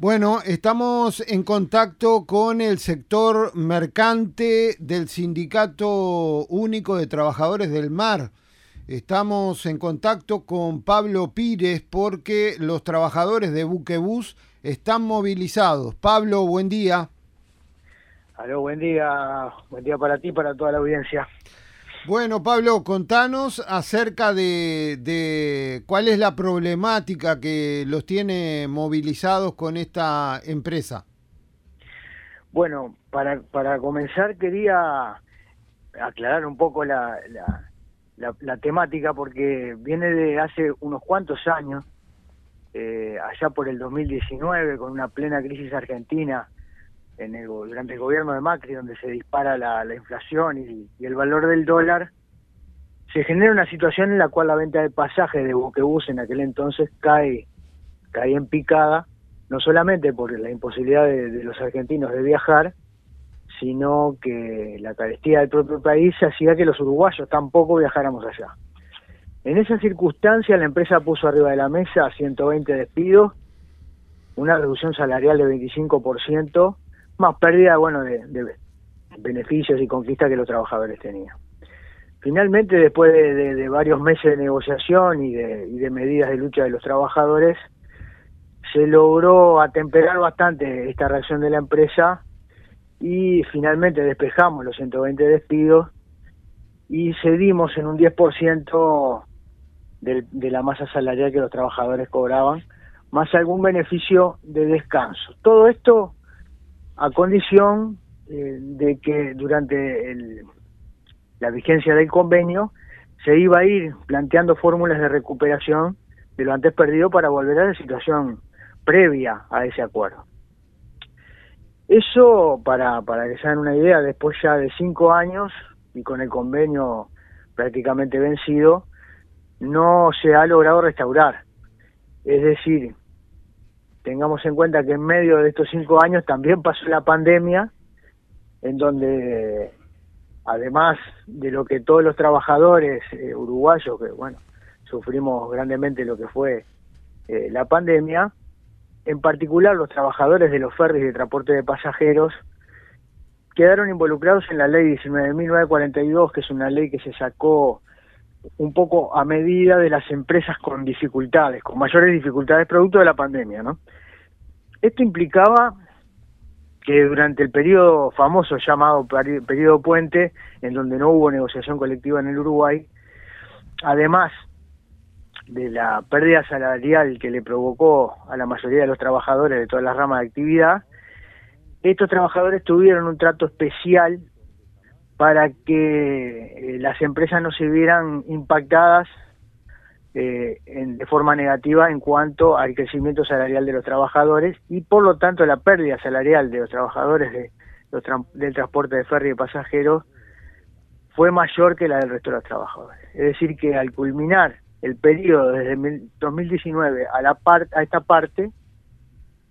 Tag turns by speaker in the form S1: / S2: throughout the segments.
S1: Bueno, estamos en contacto con el sector mercante del Sindicato Único de Trabajadores del Mar. Estamos en contacto con Pablo Pires porque los trabajadores de Buquebus están movilizados. Pablo, buen día.
S2: Aló, buen día. Buen día para ti para toda la audiencia.
S1: Bueno, Pablo, contanos acerca de, cuál es la problemática que los tiene movilizados con esta empresa.
S2: Bueno, para, para comenzar quería aclarar un poco la, la, temática porque viene de hace unos cuantos años, eh, allá por el 2019, con una plena crisis argentina en el, durante el gobierno de Macri, donde se dispara la, inflación y, el valor del dólar, se genera una situación en la cual la venta de pasajes de buquebús en aquel entonces cae, cae en picada, no solamente por la imposibilidad de, los argentinos de viajar, sino que la carestía del propio país hacía que los uruguayos tampoco viajáramos allá. En esa circunstancia la empresa puso arriba de la mesa 120 despidos, una reducción salarial de 25%, más pérdida bueno de, beneficios y conquistas que los trabajadores tenían. Finalmente, después de, varios meses de negociación y de, medidas de lucha de los trabajadores, se logró atemperar bastante esta reacción de la empresa y finalmente despejamos los 120 despidos y cedimos en un 10% de, de la masa salarial que los trabajadores cobraban, más algún beneficio de descanso. Todo esto a condición eh, de que durante la vigencia del convenio se iba a ir planteando fórmulas de recuperación de lo antes perdido para volver a la situación previa a ese acuerdo. Eso, para, para que se hagan una idea, después ya de cinco años y con el convenio prácticamente vencido, no se ha logrado restaurar. Es decir, tengamos en cuenta que en medio de estos cinco años también pasó la pandemia, en donde además de lo que todos los trabajadores eh, uruguayos, que bueno, sufrimos grandemente lo que fue eh, la pandemia, en particular los trabajadores de los ferries de transporte de pasajeros, quedaron involucrados en la ley 19.942, que es una ley que se sacó un poco a medida de las empresas con dificultades, con mayores dificultades producto de la pandemia, ¿no? Esto implicaba que durante el periodo famoso llamado periodo puente, en donde no hubo negociación colectiva en el Uruguay, además de la pérdida salarial que le provocó a la mayoría de los trabajadores de todas las ramas de actividad, estos trabajadores tuvieron un trato especial para que eh, las empresas no se vieran impactadas eh, de forma negativa en cuanto al crecimiento salarial de los trabajadores y por lo tanto la pérdida salarial de los trabajadores de, del transporte de ferry de pasajeros fue mayor que la del resto de los trabajadores. Es decir, que al culminar el periodo desde 2019 a, la a esta parte,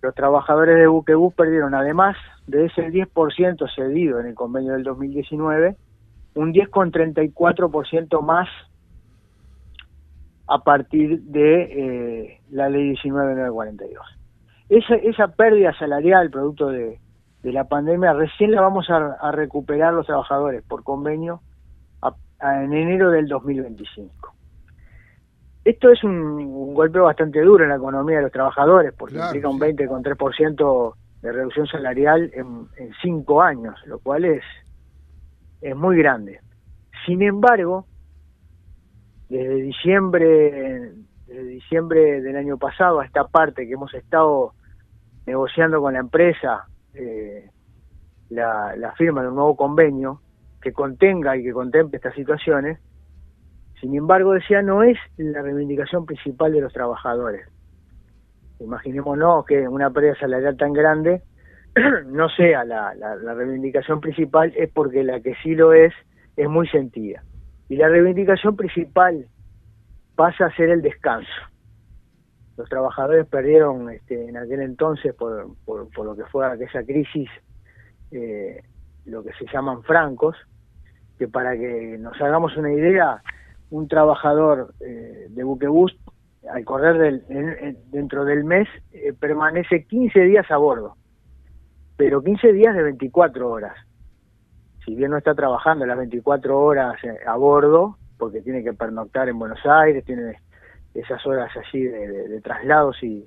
S2: los trabajadores de Buquebus perdieron, además de ese 10% cedido en el convenio del 2019, un 10,34% más a partir de eh, la ley 19942. Esa, esa pérdida salarial producto de, la pandemia recién la vamos a, recuperar los trabajadores por convenio en enero del 2025. Esto es un, golpe bastante duro en la economía de los trabajadores, porque implica un 20,3% de reducción salarial en, cinco años, lo cual es, es muy grande. Sin embargo, desde diciembre, desde diciembre del año pasado a esta parte que hemos estado negociando con la empresa eh, la, la firma de un nuevo convenio que contenga y que contemple estas situaciones, sin embargo, decía, no es la reivindicación principal de los trabajadores. Imaginémonos que una pérdida salarial tan grande no sea la, la, reivindicación principal, es porque la que sí lo es es muy sentida. Y la reivindicación principal pasa a ser el descanso. Los trabajadores perdieron este, en aquel entonces, por, por, lo que fue aquella crisis, eh, lo que se llaman francos, que para que nos hagamos una idea, un trabajador eh, de buquebús al correr del, dentro del mes, eh, permanece 15 días a bordo, pero 15 días de 24 horas. Si bien no está trabajando las 24 horas eh, a bordo, porque tiene que pernoctar en Buenos Aires, tiene esas horas allí de, traslados y,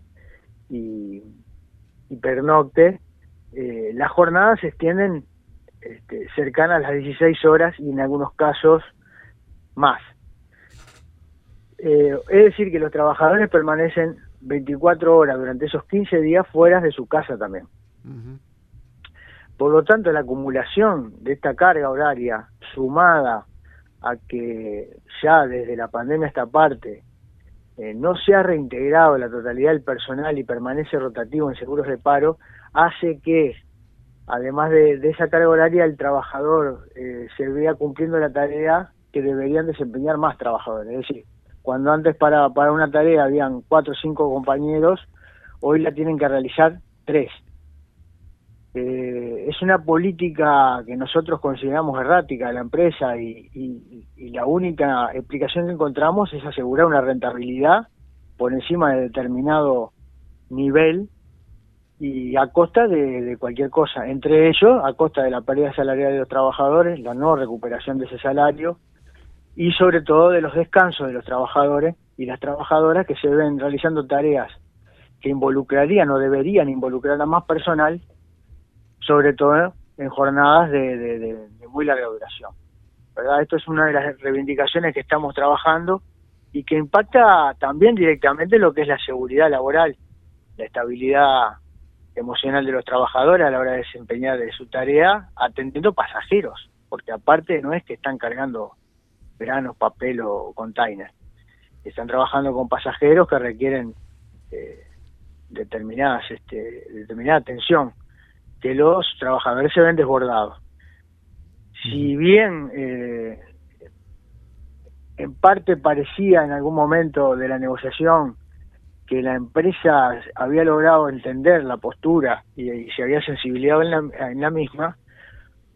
S2: y, pernocte, las jornadas se extienden este, cercanas a las 16 horas y en algunos casos más. Eh, es decir, que los trabajadores permanecen 24 horas durante esos 15 días fuera de su casa también. Por lo tanto, la acumulación de esta carga horaria sumada a que ya desde la pandemia esta parte eh, no se ha reintegrado la totalidad del personal y permanece rotativo en seguros de paro, hace que, además de, esa carga horaria, el trabajador eh, se vea cumpliendo la tarea que deberían desempeñar más trabajadores. Es decir, cuando antes para, para una tarea habían cuatro o cinco compañeros, hoy la tienen que realizar tres. Eh, es una política que nosotros consideramos errática de la empresa y, la única explicación que encontramos es asegurar una rentabilidad por encima de determinado nivel y a costa de, cualquier cosa, entre ellos a costa de la pérdida salarial de los trabajadores, la no recuperación de ese salario y sobre todo de los descansos de los trabajadores y las trabajadoras que se ven realizando tareas que involucrarían o deberían involucrar a más personal sobre todo en jornadas de, muy larga duración. ¿verdad? Esto es una de las reivindicaciones que estamos trabajando y que impacta también directamente lo que es la seguridad laboral, la estabilidad emocional de los trabajadores a la hora de desempeñar su tarea atendiendo pasajeros, porque aparte no es que están cargando veranos, papel o container, están trabajando con pasajeros que requieren eh, determinadas, este, determinada atención que los trabajadores se ven desbordados. Si bien eh, en parte parecía en algún momento de la negociación que la empresa había logrado entender la postura y, se había sensibilizado en la, misma,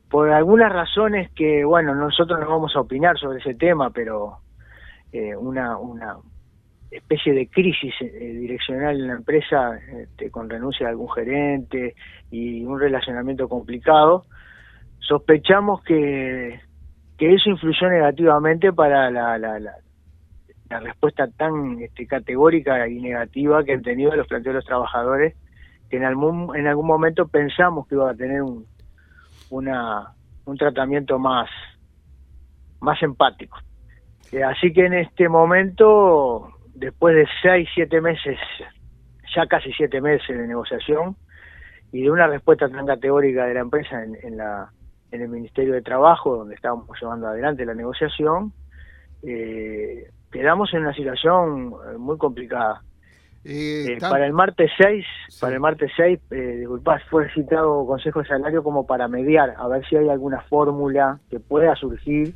S2: por algunas razones que, bueno, nosotros no vamos a opinar sobre ese tema, pero eh, una, una especie de crisis eh, direccional en la empresa, este, con renuncia de algún gerente y un relacionamiento complicado, sospechamos que, que eso influyó negativamente para la, la, la, respuesta tan este, categórica y negativa que han tenido los planteos de los trabajadores, que en algún, en algún momento pensamos que iba a tener un, una, un tratamiento más, más empático. Eh, así que en este momento después de seis, siete meses, ya casi siete meses de negociación y de una respuesta tan categórica de la empresa en, la, en el Ministerio de Trabajo, donde estábamos llevando adelante la negociación, eh, quedamos en una situación eh, muy complicada. Eh, para el martes 6, para el martes 6, eh, disculpas, fue citado Consejo de Salario como para mediar, a ver si hay alguna fórmula que pueda surgir,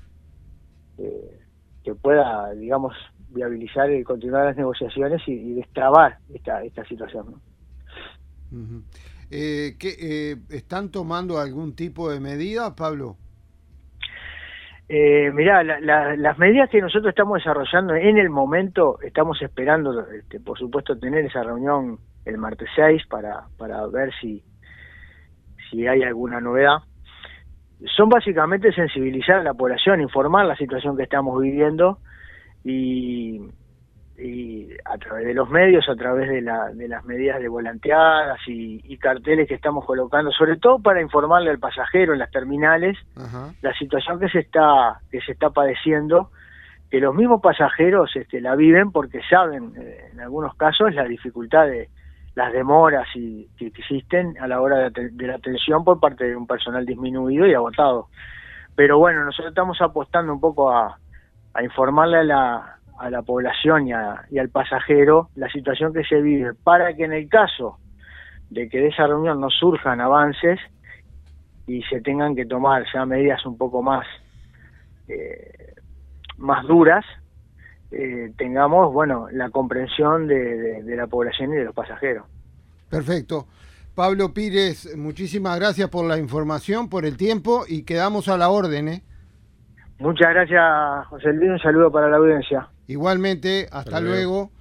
S2: que pueda, digamos, viabilizar y continuar las negociaciones y, destrabar esta, esta situación.
S1: Eh, eh, ¿Están tomando algún tipo de medida, Pablo?
S2: Eh, mirá, las medidas que nosotros estamos desarrollando en el momento, estamos esperando, este, por supuesto, tener esa reunión el martes 6 para, para ver si, si hay alguna novedad. Son básicamente sensibilizar a la población, informar la situación que estamos viviendo y, a través de los medios, a través de, la, de las medidas de volanteadas y, carteles que estamos colocando, sobre todo para informarle al pasajero en las terminales la situación que se está que se está padeciendo, que los mismos pasajeros este, la viven porque saben eh, en algunos casos la dificultad de las demoras y, que existen a la hora de, de la atención por parte de un personal disminuido y agotado. Pero bueno, nosotros estamos apostando un poco a, a informarle a la, a la población y, al pasajero la situación que se vive, para que en el caso de que de esa reunión no surjan avances y se tengan que tomar ya medidas un poco más, eh, más duras, eh, tengamos bueno la comprensión de, de la población y de los pasajeros.
S1: Perfecto. Pablo Pires, muchísimas gracias por la información, por el tiempo y quedamos a la orden. ¿eh?
S2: Muchas gracias, José Luis. Un saludo para la audiencia.
S1: Igualmente, hasta, luego.